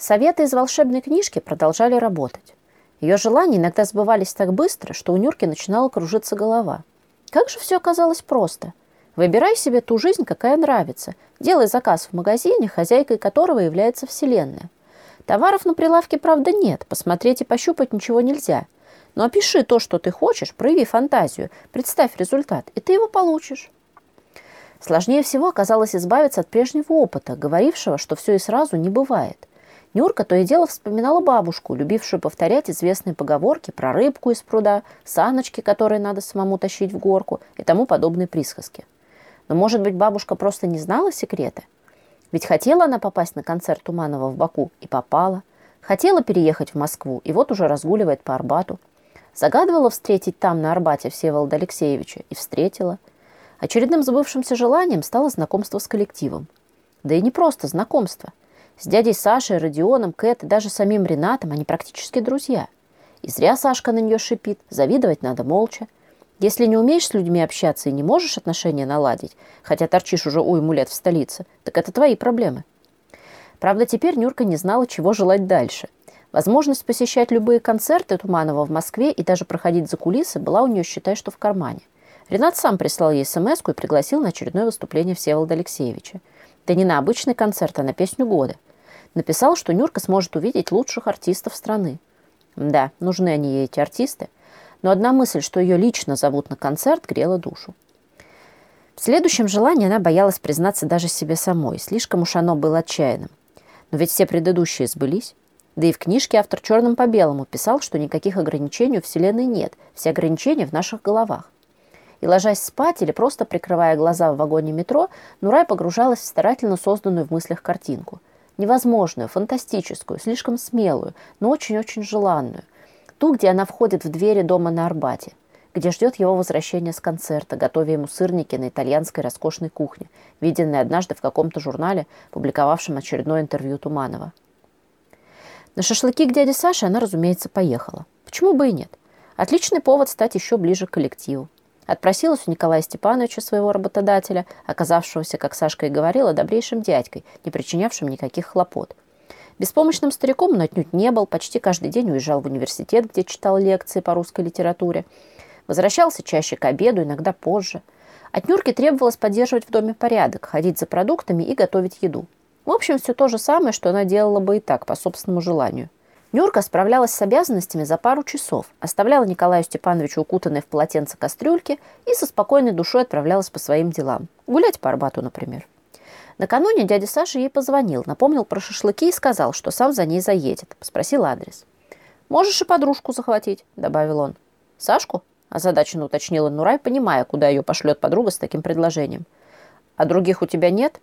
Советы из волшебной книжки продолжали работать. Ее желания иногда сбывались так быстро, что у Нюрки начинала кружиться голова. Как же все оказалось просто. Выбирай себе ту жизнь, какая нравится. Делай заказ в магазине, хозяйкой которого является Вселенная. Товаров на прилавке, правда, нет. Посмотреть и пощупать ничего нельзя. Но опиши то, что ты хочешь, прояви фантазию, представь результат, и ты его получишь. Сложнее всего оказалось избавиться от прежнего опыта, говорившего, что все и сразу не бывает. Нюрка то и дело вспоминала бабушку, любившую повторять известные поговорки про рыбку из пруда, саночки, которые надо самому тащить в горку и тому подобные присказки. Но, может быть, бабушка просто не знала секрета? Ведь хотела она попасть на концерт Туманова в Баку и попала. Хотела переехать в Москву и вот уже разгуливает по Арбату. Загадывала встретить там, на Арбате, Всеволода Алексеевича и встретила. Очередным забывшимся желанием стало знакомство с коллективом. Да и не просто знакомство – с дядей Сашей, Родионом, Кэт и даже самим Ренатом они практически друзья. И зря Сашка на нее шипит, завидовать надо молча. Если не умеешь с людьми общаться и не можешь отношения наладить, хотя торчишь уже уйму лет в столице, так это твои проблемы. Правда, теперь Нюрка не знала, чего желать дальше. Возможность посещать любые концерты Туманова в Москве и даже проходить за кулисы была у нее, считай, что в кармане. Ренат сам прислал ей смс и пригласил на очередное выступление Всеволода Алексеевича. Да не на обычный концерт, а на песню года – Написал, что Нюрка сможет увидеть лучших артистов страны. Да, нужны они ей, эти артисты. Но одна мысль, что ее лично зовут на концерт, грела душу. В следующем желании она боялась признаться даже себе самой. Слишком уж оно было отчаянным. Но ведь все предыдущие сбылись. Да и в книжке автор черным по белому писал, что никаких ограничений у Вселенной нет. Все ограничения в наших головах. И ложась спать или просто прикрывая глаза в вагоне метро, Нурай погружалась в старательно созданную в мыслях картинку – невозможную, фантастическую, слишком смелую, но очень-очень желанную. Ту, где она входит в двери дома на Арбате, где ждет его возвращения с концерта, готовя ему сырники на итальянской роскошной кухне, виденной однажды в каком-то журнале, публиковавшем очередное интервью Туманова. На шашлыки к дяде Саше она, разумеется, поехала. Почему бы и нет? Отличный повод стать еще ближе к коллективу. Отпросилась у Николая Степановича, своего работодателя, оказавшегося, как Сашка и говорила, добрейшим дядькой, не причинявшим никаких хлопот. Беспомощным стариком он отнюдь не был, почти каждый день уезжал в университет, где читал лекции по русской литературе. Возвращался чаще к обеду, иногда позже. От Нюрки требовалось поддерживать в доме порядок, ходить за продуктами и готовить еду. В общем, все то же самое, что она делала бы и так, по собственному желанию. Нюрка справлялась с обязанностями за пару часов, оставляла Николаю Степановичу укутанной в полотенце кастрюльки и со спокойной душой отправлялась по своим делам. Гулять по Арбату, например. Накануне дядя Саша ей позвонил, напомнил про шашлыки и сказал, что сам за ней заедет. Спросил адрес. «Можешь и подружку захватить», — добавил он. «Сашку?» — озадаченно уточнила Нурай, понимая, куда ее пошлет подруга с таким предложением. «А других у тебя нет?»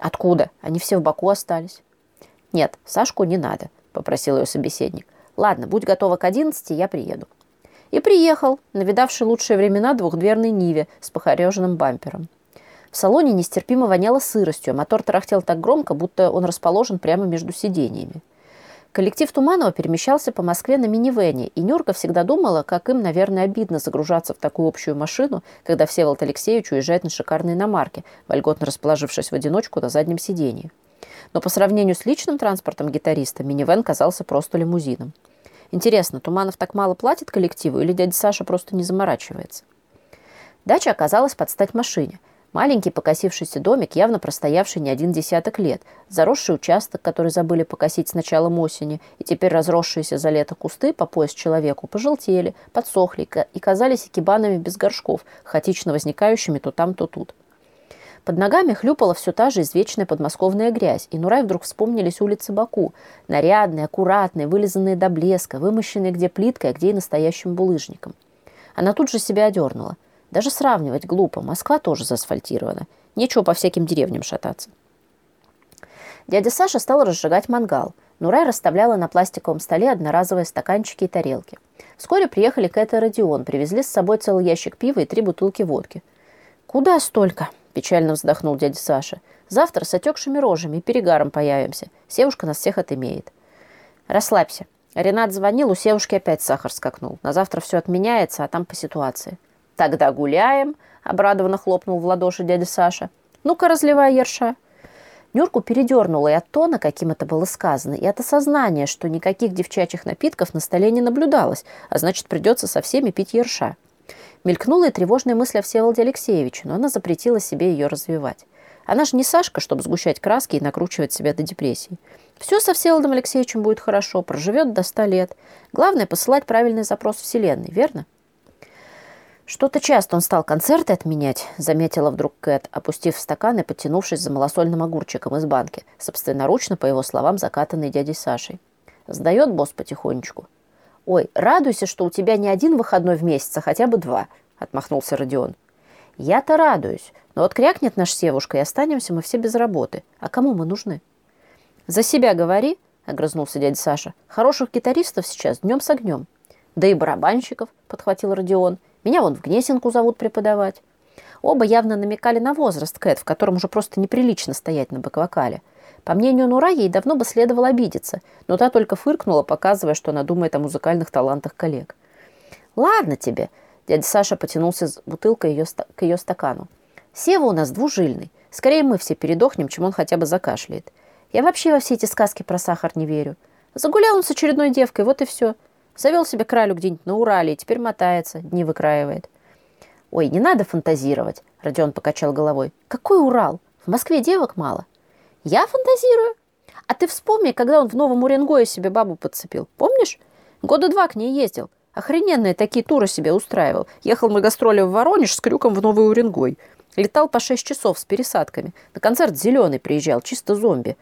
«Откуда? Они все в Баку остались». «Нет, Сашку не надо попросил ее собеседник. «Ладно, будь готова к одиннадцати, я приеду». И приехал, навидавший лучшие времена двухдверной Ниве с похореженным бампером. В салоне нестерпимо воняло сыростью, а мотор тарахтел так громко, будто он расположен прямо между сидениями. Коллектив Туманова перемещался по Москве на минивэне, и Нюрка всегда думала, как им, наверное, обидно загружаться в такую общую машину, когда Всеволод Алексеевич уезжает на шикарной иномарке, вольготно расположившись в одиночку на заднем сидении но по сравнению с личным транспортом гитариста минивэн казался просто лимузином. Интересно, Туманов так мало платит коллективу или дядя Саша просто не заморачивается? Дача оказалась под стать машине. Маленький покосившийся домик, явно простоявший не один десяток лет, заросший участок, который забыли покосить с началом осени, и теперь разросшиеся за лето кусты по пояс человеку пожелтели, подсохли и казались экибанами без горшков, хаотично возникающими то там, то тут. Под ногами хлюпала все та же извечная подмосковная грязь, и Нурай вдруг вспомнились улицы Баку. Нарядные, аккуратные, вылизанные до блеска, вымощенные где плиткой, а где и настоящим булыжником. Она тут же себя одернула. Даже сравнивать глупо. Москва тоже заасфальтирована. Нечего по всяким деревням шататься. Дядя Саша стал разжигать мангал. Нурай расставляла на пластиковом столе одноразовые стаканчики и тарелки. Вскоре приехали Кэт и Родион, привезли с собой целый ящик пива и три бутылки водки. «Куда столько?» Печально вздохнул дядя Саша. Завтра с отекшими рожами и перегаром появимся. Севушка нас всех отымеет. Расслабься. Ренат звонил, у Севушки опять сахар скакнул. На завтра все отменяется, а там по ситуации. Тогда гуляем, обрадованно хлопнул в ладоши дядя Саша. Ну-ка, разливай ерша. Нюрку передернула и от тона, каким это было сказано, и от осознания, что никаких девчачьих напитков на столе не наблюдалось, а значит, придется со всеми пить ерша. Мелькнула и тревожная мысль о Всеволоде Алексеевиче, но она запретила себе ее развивать. Она же не Сашка, чтобы сгущать краски и накручивать себя до депрессии. Все со Всеволодом Алексеевичем будет хорошо, проживет до ста лет. Главное – посылать правильный запрос Вселенной, верно? «Что-то часто он стал концерты отменять», — заметила вдруг Кэт, опустив стакан и потянувшись за малосольным огурчиком из банки, собственноручно, по его словам, закатанный дядей Сашей. Сдает босс потихонечку. «Ой, радуйся, что у тебя не один выходной в месяц, а хотя бы два», — отмахнулся Родион. «Я-то радуюсь, но вот крякнет наш Севушка, и останемся мы все без работы. А кому мы нужны?» «За себя говори», — огрызнулся дядя Саша. «Хороших гитаристов сейчас днем с огнем». «Да и барабанщиков», — подхватил Родион. Меня вон в Гнесинку зовут преподавать. Оба явно намекали на возраст Кэт, в котором уже просто неприлично стоять на бэк-вокале. По мнению Нура, ей давно бы следовало обидеться, но та только фыркнула, показывая, что она думает о музыкальных талантах коллег. «Ладно тебе», — дядя Саша потянулся с бутылкой ее, к ее стакану. «Сева у нас двужильный. Скорее мы все передохнем, чем он хотя бы закашляет. Я вообще во все эти сказки про сахар не верю. Загулял он с очередной девкой, вот и все. Завел себе кралю где-нибудь на Урале и теперь мотается, дни выкраивает. «Ой, не надо фантазировать», — Родион покачал головой. «Какой Урал? В Москве девок мало». «Я фантазирую? А ты вспомни, когда он в Новом Уренгое себе бабу подцепил. Помнишь? Года два к ней ездил. Охрененные такие туры себе устраивал. Ехал на гастроли в Воронеж с крюком в Новый Уренгой. Летал по шесть часов с пересадками. На концерт «Зеленый» приезжал, чисто зомби.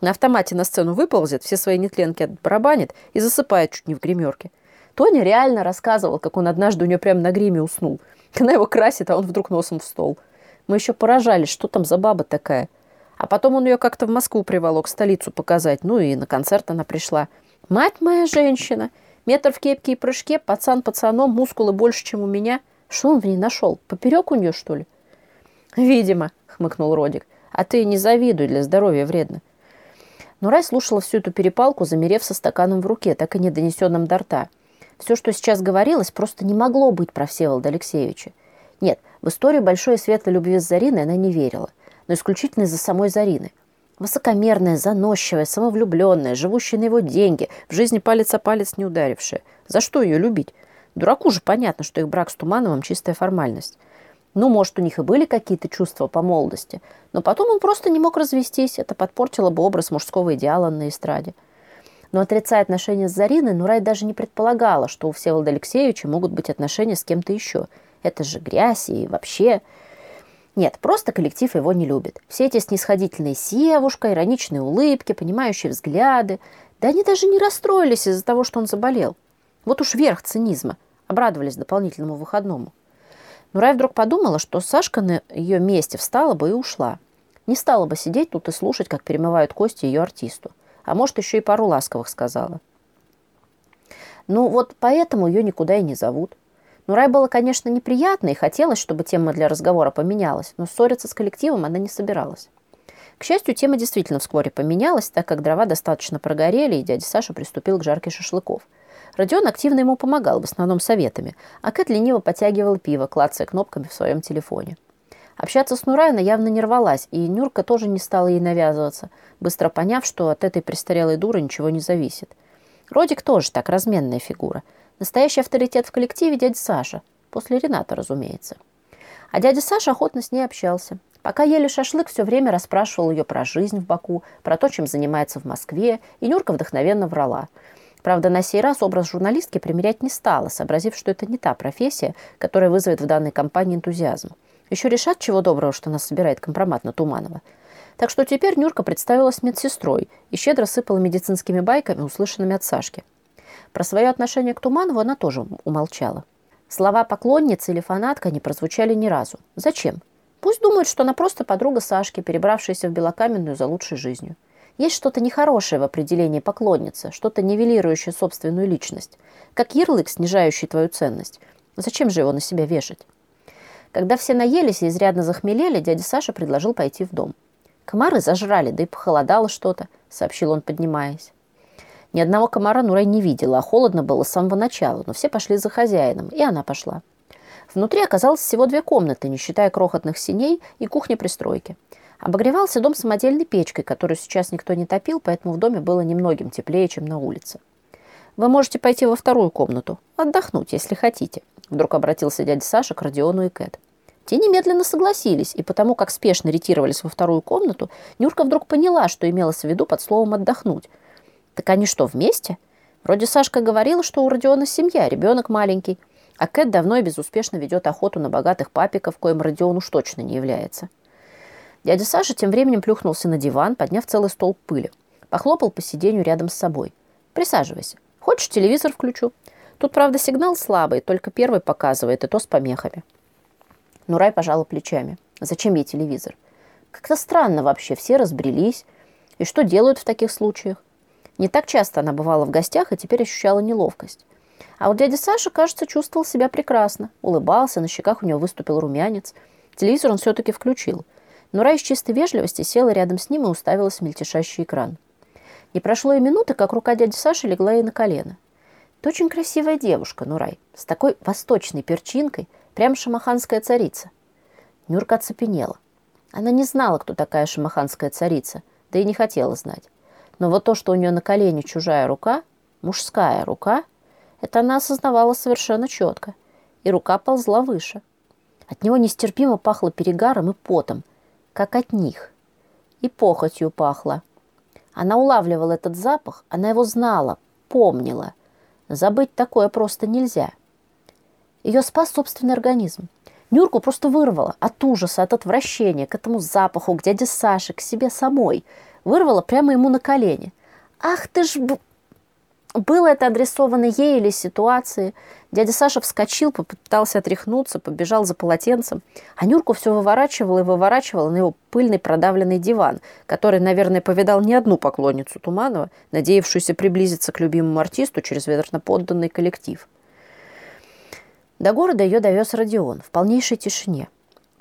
На автомате на сцену выползет, все свои нетленки отбарабанит и засыпает чуть не в гримерке. Тоня реально рассказывал, как он однажды у нее прямо на гриме уснул. Она его красит, а он вдруг носом в стол. Мы еще поражались, что там за баба такая. А потом он ее как-то в Москву приволок, столицу показать. Ну и на концерт она пришла. Мать моя женщина! Метр в кепке и прыжке, пацан пацаном, мускулы больше, чем у меня. Что он в ней нашел? Поперек у нее, что ли? Видимо, хмыкнул Родик. А ты не завидуй, для здоровья вредно. Но Рай слушала всю эту перепалку, замерев со стаканом в руке, так и не донесенным до рта. Все, что сейчас говорилось, просто не могло быть про Всеволода Алексеевича. Нет, в историю большой и светлой любви с Зариной она не верила, но исключительно из-за самой Зарины. Высокомерная, заносчивая, самовлюбленная, живущая на его деньги, в жизни палец о палец не ударившая. За что ее любить? Дураку же понятно, что их брак с Тумановым – чистая формальность. Ну, может, у них и были какие-то чувства по молодости, но потом он просто не мог развестись. Это подпортило бы образ мужского идеала на эстраде. Но отрицая отношения с Зариной, Нурай даже не предполагала, что у Всеволода Алексеевича могут быть отношения с кем-то еще. Это же грязь и вообще... Нет, просто коллектив его не любит. Все эти снисходительные севушка, ироничные улыбки, понимающие взгляды. Да они даже не расстроились из-за того, что он заболел. Вот уж верх цинизма. Обрадовались дополнительному выходному. Нурай вдруг подумала, что Сашка на ее месте встала бы и ушла. Не стала бы сидеть тут и слушать, как перемывают кости ее артисту. А может, еще и пару ласковых сказала. Ну, вот поэтому ее никуда и не зовут. Нурай было, конечно, неприятно, и хотелось, чтобы тема для разговора поменялась, но ссориться с коллективом она не собиралась. К счастью, тема действительно вскоре поменялась, так как дрова достаточно прогорели, и дядя Саша приступил к жарке шашлыков – Родион активно ему помогал, в основном советами, а Кэт лениво подтягивала пиво, клацая кнопками в своем телефоне. Общаться с Нурай она явно не рвалась, и Нюрка тоже не стала ей навязываться, быстро поняв, что от этой престарелой дуры ничего не зависит. Родик тоже так, разменная фигура. Настоящий авторитет в коллективе дядя Саша. После Рената, разумеется. А дядя Саша охотно с ней общался. Пока ели шашлык, все время расспрашивал ее про жизнь в Баку, про то, чем занимается в Москве, и Нюрка вдохновенно врала – Правда, на сей раз образ журналистки примерять не стала, сообразив, что это не та профессия, которая вызовет в данной компании энтузиазм. Еще решат, чего доброго, что нас собирает компромат на Туманова. Так что теперь Нюрка представилась медсестрой и щедро сыпала медицинскими байками, услышанными от Сашки. Про свое отношение к Туманову она тоже умолчала. Слова поклонницы или фанатка не прозвучали ни разу. Зачем? Пусть думают, что она просто подруга Сашки, перебравшаяся в Белокаменную за лучшей жизнью. Есть что-то нехорошее в определении поклонницы, что-то нивелирующее собственную личность, как ярлык, снижающий твою ценность. Зачем же его на себя вешать? Когда все наелись и изрядно захмелели, дядя Саша предложил пойти в дом. Комары зажрали, да и похолодало что-то, сообщил он, поднимаясь. Ни одного комара Нурай не видела, а холодно было с самого начала, но все пошли за хозяином, и она пошла. Внутри оказалось всего две комнаты, не считая крохотных синей и кухни-пристройки. Обогревался дом самодельной печкой, которую сейчас никто не топил, поэтому в доме было немногим теплее, чем на улице. «Вы можете пойти во вторую комнату, отдохнуть, если хотите», вдруг обратился дядя Саша к Родиону и Кэт. Те немедленно согласились, и потому как спешно ретировались во вторую комнату, Нюрка вдруг поняла, что имелось в виду под словом «отдохнуть». Так они что, вместе? Вроде Сашка говорила, что у Родиона семья, ребенок маленький, а Кэт давно и безуспешно ведет охоту на богатых папиков, коим Родион уж точно не является. Дядя Саша тем временем плюхнулся на диван, подняв целый стол пыли. Похлопал по сиденью рядом с собой. «Присаживайся. Хочешь, телевизор включу?» Тут, правда, сигнал слабый, только первый показывает, и то с помехами. Нурай пожала плечами. Зачем ей телевизор? Как-то странно вообще, все разбрелись. И что делают в таких случаях? Не так часто она бывала в гостях и теперь ощущала неловкость. А вот дядя Саша, кажется, чувствовал себя прекрасно. Улыбался, на щеках у него выступил румянец. Телевизор он все-таки включил – Нура из чистой вежливости села рядом с ним и уставилась в мельтешащий экран. Не прошло и минуты, как рука дяди Саши легла ей на колено. «Ты очень красивая девушка, Нурай, с такой восточной перчинкой, прям шамаханская царица». Нюрка оцепенела. Она не знала, кто такая шамаханская царица, да и не хотела знать. Но вот то, что у нее на колене чужая рука, мужская рука, это она осознавала совершенно четко. И рука ползла выше. От него нестерпимо пахло перегаром и потом – как от них. И похотью пахло. Она улавливала этот запах, она его знала, помнила. Забыть такое просто нельзя. Ее спас собственный организм. Нюрку просто вырвало от ужаса, от отвращения к этому запаху, к дяде Саше, к себе самой. Вырвало прямо ему на колени. «Ах ты ж...» Было это адресовано ей или ситуации. Дядя Саша вскочил, попытался отряхнуться, побежал за полотенцем. А Нюрку все выворачивала и выворачивала на его пыльный продавленный диван, который, наверное, повидал не одну поклонницу Туманова, надеявшуюся приблизиться к любимому артисту через верно подданный коллектив. До города ее довез Родион в полнейшей тишине.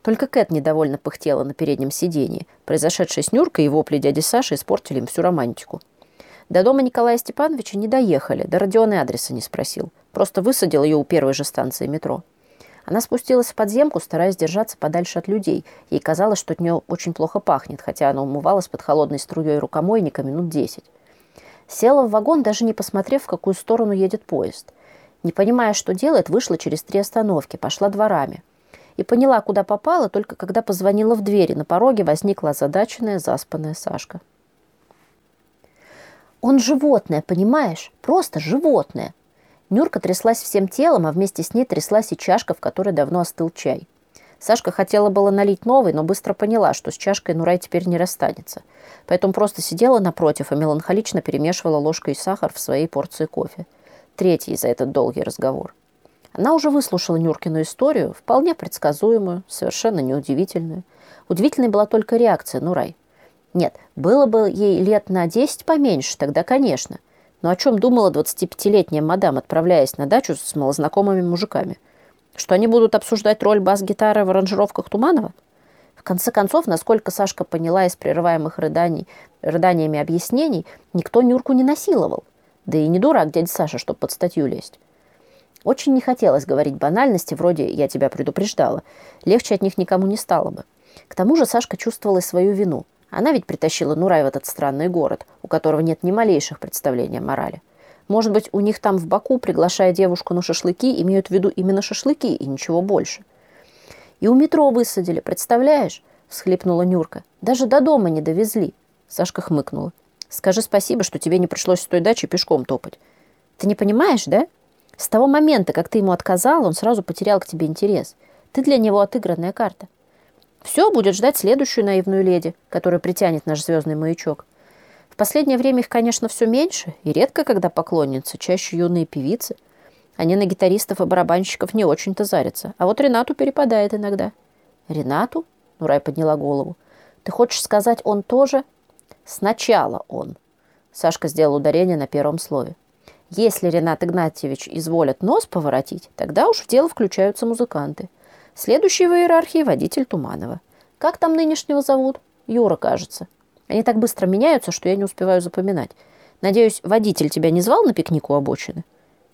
Только Кэт недовольно пыхтела на переднем сидении. Произошедшая с Нюркой и вопли дяди Саши испортили им всю романтику. До дома Николая Степановича не доехали, да Родион адреса не спросил. Просто высадил ее у первой же станции метро. Она спустилась в подземку, стараясь держаться подальше от людей. Ей казалось, что от нее очень плохо пахнет, хотя она умывалась под холодной струей рукомойника минут десять. Села в вагон, даже не посмотрев, в какую сторону едет поезд. Не понимая, что делает, вышла через три остановки, пошла дворами. И поняла, куда попала, только когда позвонила в двери. На пороге возникла озадаченная, заспанная Сашка. Он животное, понимаешь? Просто животное. Нюрка тряслась всем телом, а вместе с ней тряслась и чашка, в которой давно остыл чай. Сашка хотела было налить новый, но быстро поняла, что с чашкой Нурай теперь не расстанется. Поэтому просто сидела напротив и меланхолично перемешивала ложкой сахар в своей порции кофе. Третий за этот долгий разговор. Она уже выслушала Нюркину историю, вполне предсказуемую, совершенно неудивительную. Удивительной была только реакция Нурай. Нет, было бы ей лет на 10 поменьше, тогда, конечно. Но о чем думала 25-летняя мадам, отправляясь на дачу с малознакомыми мужиками? Что они будут обсуждать роль бас-гитары в аранжировках Туманова? В конце концов, насколько Сашка поняла из прерываемых рыданий, рыданиями объяснений, никто Нюрку не насиловал. Да и не дурак дядя Саша, чтобы под статью лезть. Очень не хотелось говорить банальности, вроде «я тебя предупреждала». Легче от них никому не стало бы. К тому же Сашка чувствовала свою вину – она ведь притащила Нурай в этот странный город, у которого нет ни малейших представлений о морали. Может быть, у них там в Баку, приглашая девушку на шашлыки, имеют в виду именно шашлыки и ничего больше. И у метро высадили, представляешь? Всхлипнула Нюрка. Даже до дома не довезли. Сашка хмыкнула. Скажи спасибо, что тебе не пришлось с той дачи пешком топать. Ты не понимаешь, да? С того момента, как ты ему отказал, он сразу потерял к тебе интерес. Ты для него отыгранная карта. Все будет ждать следующую наивную леди, которая притянет наш звездный маячок. В последнее время их, конечно, все меньше, и редко, когда поклонницы, чаще юные певицы. Они на гитаристов и барабанщиков не очень-то зарятся. А вот Ренату перепадает иногда. «Ренату?» — Нурай подняла голову. «Ты хочешь сказать, он тоже?» «Сначала он». Сашка сделал ударение на первом слове. «Если Ренат Игнатьевич изволит нос поворотить, тогда уж в дело включаются музыканты. Следующий в иерархии водитель Туманова. Как там нынешнего зовут? Юра, кажется. Они так быстро меняются, что я не успеваю запоминать. Надеюсь, водитель тебя не звал на пикник у обочины?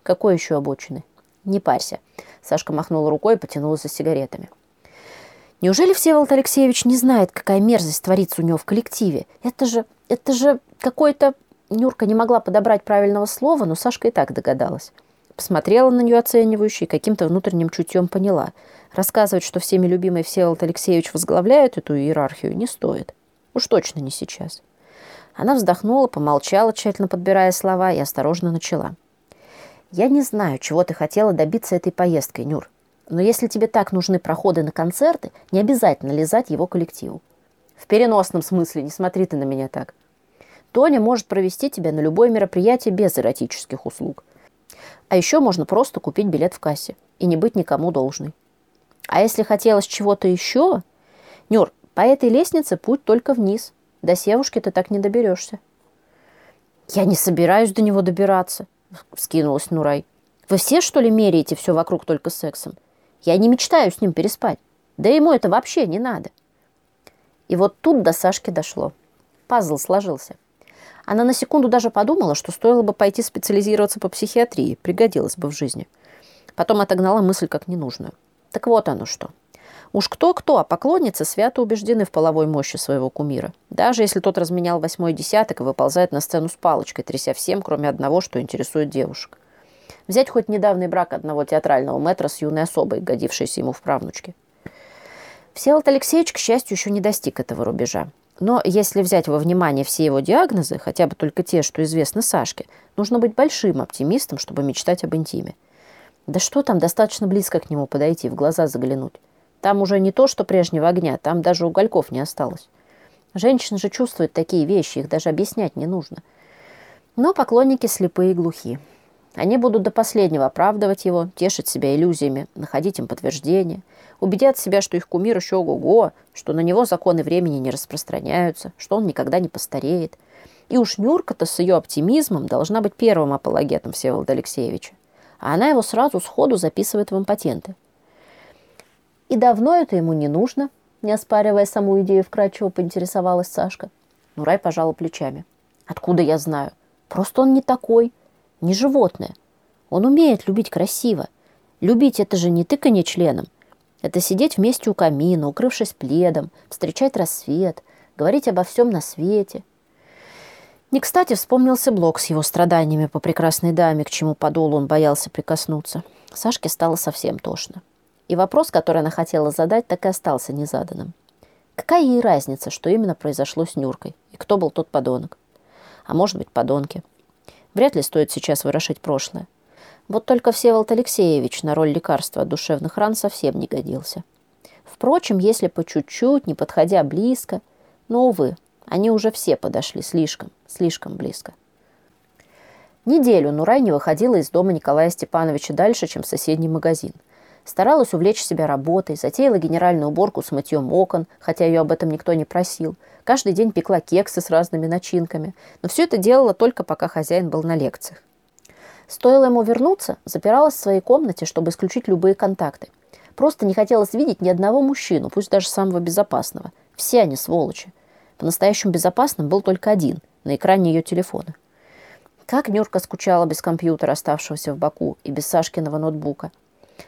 Какой еще обочины? Не парься. Сашка махнула рукой и потянулась за сигаретами. Неужели Всеволод Алексеевич не знает, какая мерзость творится у него в коллективе? Это же, это же какой-то... Нюрка не могла подобрать правильного слова, но Сашка и так догадалась. Посмотрела на нее оценивающе и каким-то внутренним чутьем поняла. Рассказывать, что всеми любимый Всеволод Алексеевич возглавляет эту иерархию, не стоит. Уж точно не сейчас. Она вздохнула, помолчала, тщательно подбирая слова, и осторожно начала. «Я не знаю, чего ты хотела добиться этой поездкой, Нюр. Но если тебе так нужны проходы на концерты, не обязательно лизать его коллективу. В переносном смысле, не смотри ты на меня так. Тоня может провести тебя на любое мероприятие без эротических услуг. А еще можно просто купить билет в кассе и не быть никому должной. А если хотелось чего-то еще... Нюр, по этой лестнице путь только вниз. До севушки ты так не доберешься. Я не собираюсь до него добираться, скинулась Нурай. Вы все, что ли, меряете все вокруг только сексом? Я не мечтаю с ним переспать. Да ему это вообще не надо. И вот тут до Сашки дошло. Пазл сложился. Она на секунду даже подумала, что стоило бы пойти специализироваться по психиатрии, пригодилось бы в жизни. Потом отогнала мысль как ненужную. Так вот оно что. Уж кто-кто, а поклонницы свято убеждены в половой мощи своего кумира. Даже если тот разменял восьмой десяток и выползает на сцену с палочкой, тряся всем, кроме одного, что интересует девушек. Взять хоть недавний брак одного театрального мэтра с юной особой, годившейся ему в правнучке. Всеволод Алексеевич, к счастью, еще не достиг этого рубежа. Но если взять во внимание все его диагнозы, хотя бы только те, что известны Сашке, нужно быть большим оптимистом, чтобы мечтать об интиме. Да что там, достаточно близко к нему подойти, в глаза заглянуть. Там уже не то, что прежнего огня, там даже угольков не осталось. Женщины же чувствуют такие вещи, их даже объяснять не нужно. Но поклонники слепые и глухи. Они будут до последнего оправдывать его, тешить себя иллюзиями, находить им подтверждения, убедят себя, что их кумир еще ого-го, что на него законы времени не распространяются, что он никогда не постареет. И уж Нюрка-то с ее оптимизмом должна быть первым апологетом Всеволода Алексеевича. А она его сразу сходу записывает в импотенты. И давно это ему не нужно, не оспаривая саму идею вкрадчиво, поинтересовалась Сашка. Нурай пожала плечами. Откуда я знаю? Просто он не такой не животное. Он умеет любить красиво. Любить это же не тыканье членом. Это сидеть вместе у камина, укрывшись пледом, встречать рассвет, говорить обо всем на свете. Не кстати вспомнился Блок с его страданиями по прекрасной даме, к чему подолу он боялся прикоснуться. Сашке стало совсем тошно. И вопрос, который она хотела задать, так и остался незаданным. Какая ей разница, что именно произошло с Нюркой, и кто был тот подонок? А может быть, подонки. Вряд ли стоит сейчас ворошить прошлое. Вот только Всеволод Алексеевич на роль лекарства от душевных ран совсем не годился. Впрочем, если по чуть-чуть, не подходя близко, но, увы, они уже все подошли слишком, слишком близко. Неделю Нурай не выходила из дома Николая Степановича дальше, чем в соседний магазин – Старалась увлечь себя работой, затеяла генеральную уборку с мытьем окон, хотя ее об этом никто не просил. Каждый день пекла кексы с разными начинками. Но все это делала только пока хозяин был на лекциях. Стоило ему вернуться, запиралась в своей комнате, чтобы исключить любые контакты. Просто не хотелось видеть ни одного мужчину, пусть даже самого безопасного. Все они сволочи. По-настоящему безопасным был только один, на экране ее телефона. Как Нюрка скучала без компьютера, оставшегося в Баку, и без Сашкиного ноутбука.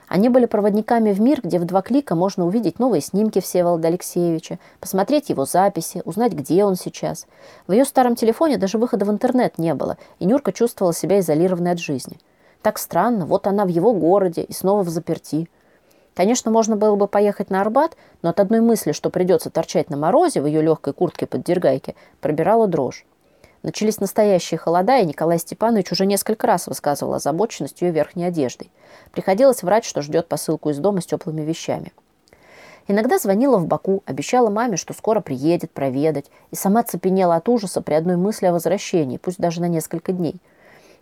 Они были проводниками в мир, где в два клика можно увидеть новые снимки Всеволода Алексеевича, посмотреть его записи, узнать, где он сейчас. В ее старом телефоне даже выхода в интернет не было, и Нюрка чувствовала себя изолированной от жизни. Так странно, вот она в его городе и снова в заперти. Конечно, можно было бы поехать на Арбат, но от одной мысли, что придется торчать на морозе в ее легкой куртке под дергайки, пробирала дрожь. Начались настоящие холода, и Николай Степанович уже несколько раз высказывал озабоченность ее верхней одеждой. Приходилось врать, что ждет посылку из дома с теплыми вещами. Иногда звонила в Баку, обещала маме, что скоро приедет проведать, и сама цепенела от ужаса при одной мысли о возвращении, пусть даже на несколько дней.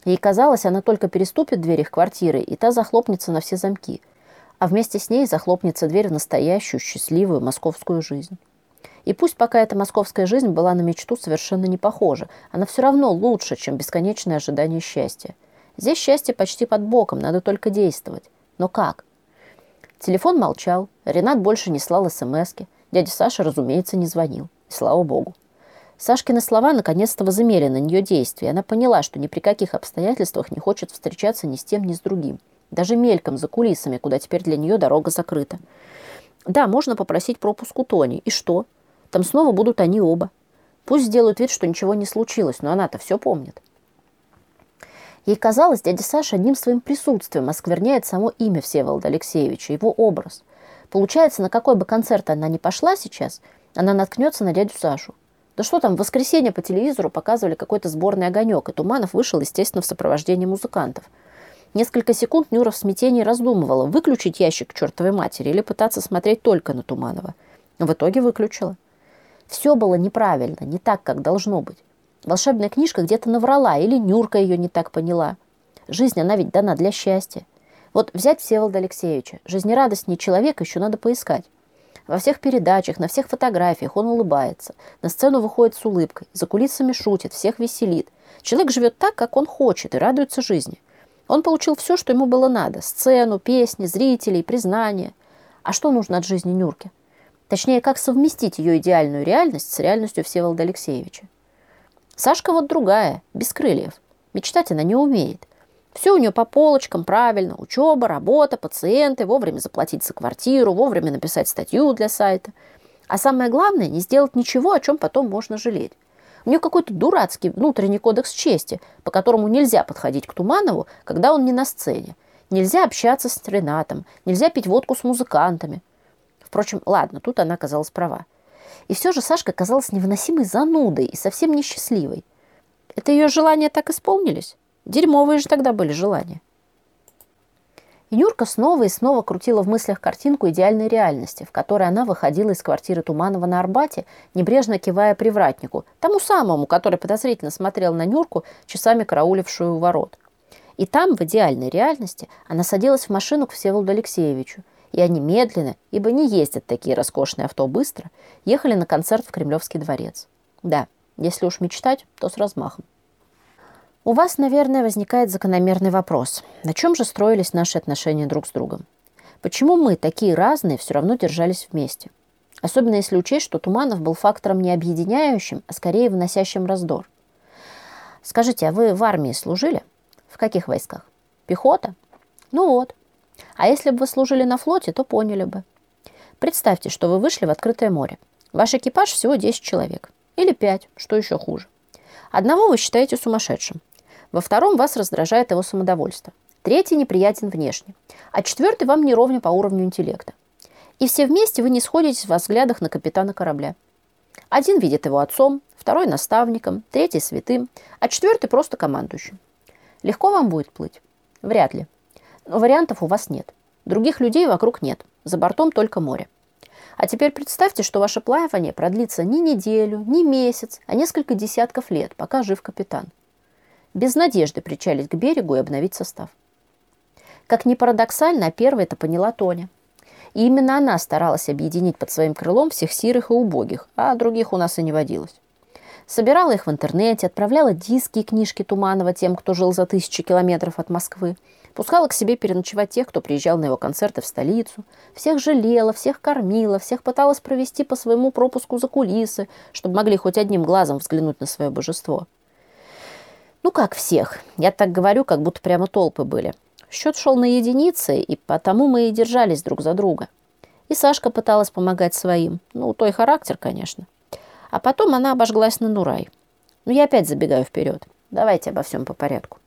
Ей казалось, она только переступит дверь их квартиры, и та захлопнется на все замки, а вместе с ней захлопнется дверь в настоящую, счастливую московскую жизнь. И пусть пока эта московская жизнь была на мечту совершенно не похожа, она все равно лучше, чем бесконечное ожидание счастья. Здесь счастье почти под боком, надо только действовать. Но как? Телефон молчал, Ренат больше не слал смски, дядя Саша, разумеется, не звонил. И слава богу. Сашкины слова наконец-то возымели на нее действие. Она поняла, что ни при каких обстоятельствах не хочет встречаться ни с тем, ни с другим. Даже мельком, за кулисами, куда теперь для нее дорога закрыта. Да, можно попросить пропуск у Тони. И что? Там снова будут они оба. Пусть сделают вид, что ничего не случилось, но она-то все помнит. Ей казалось, дядя Саша одним своим присутствием оскверняет само имя Всеволода Алексеевича, его образ. Получается, на какой бы концерт она ни пошла сейчас, она наткнется на дядю Сашу. Да что там, в воскресенье по телевизору показывали какой-то сборный огонек, и Туманов вышел, естественно, в сопровождении музыкантов. Несколько секунд Нюра в смятении раздумывала, выключить ящик к чертовой матери или пытаться смотреть только на Туманова. В итоге выключила. Все было неправильно, не так, как должно быть. Волшебная книжка где-то наврала, или Нюрка ее не так поняла. Жизнь, она ведь дана для счастья. Вот взять Всеволода Алексеевича. Жизнерадостнее человека еще надо поискать. Во всех передачах, на всех фотографиях он улыбается. На сцену выходит с улыбкой. За кулисами шутит, всех веселит. Человек живет так, как он хочет, и радуется жизни. Он получил все, что ему было надо. Сцену, песни, зрителей, признание. А что нужно от жизни Нюрке? Точнее, как совместить ее идеальную реальность с реальностью Всеволода Алексеевича. Сашка вот другая, без крыльев. Мечтать она не умеет. Все у нее по полочкам правильно. Учеба, работа, пациенты, вовремя заплатить за квартиру, вовремя написать статью для сайта. А самое главное, не сделать ничего, о чем потом можно жалеть. У нее какой-то дурацкий внутренний кодекс чести, по которому нельзя подходить к Туманову, когда он не на сцене. Нельзя общаться с Ренатом, нельзя пить водку с музыкантами. Впрочем, ладно, тут она оказалась права. И все же Сашка казалась невыносимой занудой и совсем несчастливой. Это ее желания так исполнились? Дерьмовые же тогда были желания. И Нюрка снова и снова крутила в мыслях картинку идеальной реальности, в которой она выходила из квартиры Туманова на Арбате, небрежно кивая привратнику, тому самому, который подозрительно смотрел на Нюрку, часами караулившую у ворот. И там, в идеальной реальности, она садилась в машину к Всеволоду Алексеевичу, и они медленно, ибо не ездят такие роскошные авто быстро, ехали на концерт в Кремлевский дворец. Да, если уж мечтать, то с размахом. У вас, наверное, возникает закономерный вопрос. На чем же строились наши отношения друг с другом? Почему мы, такие разные, все равно держались вместе? Особенно если учесть, что Туманов был фактором не объединяющим, а скорее вносящим раздор. Скажите, а вы в армии служили? В каких войсках? Пехота? Ну вот. А если бы вы служили на флоте, то поняли бы. Представьте, что вы вышли в открытое море. Ваш экипаж всего 10 человек. Или 5, что еще хуже. Одного вы считаете сумасшедшим. Во втором вас раздражает его самодовольство. Третий неприятен внешне. А четвертый вам не ровня по уровню интеллекта. И все вместе вы не сходитесь во взглядах на капитана корабля. Один видит его отцом, второй наставником, третий святым, а четвертый просто командующим. Легко вам будет плыть? Вряд ли. Но вариантов у вас нет. Других людей вокруг нет. За бортом только море. А теперь представьте, что ваше плавание продлится не неделю, не месяц, а несколько десятков лет, пока жив капитан без надежды причалить к берегу и обновить состав. Как ни парадоксально, а первой это поняла Тоня. И именно она старалась объединить под своим крылом всех сирых и убогих, а других у нас и не водилось. Собирала их в интернете, отправляла диски и книжки Туманова тем, кто жил за тысячи километров от Москвы. Пускала к себе переночевать тех, кто приезжал на его концерты в столицу. Всех жалела, всех кормила, всех пыталась провести по своему пропуску за кулисы, чтобы могли хоть одним глазом взглянуть на свое божество. Ну, как всех. Я так говорю, как будто прямо толпы были. Счет шел на единицы, и потому мы и держались друг за друга. И Сашка пыталась помогать своим. Ну, той характер, конечно. А потом она обожглась на Нурай. Ну, я опять забегаю вперед. Давайте обо всем по порядку.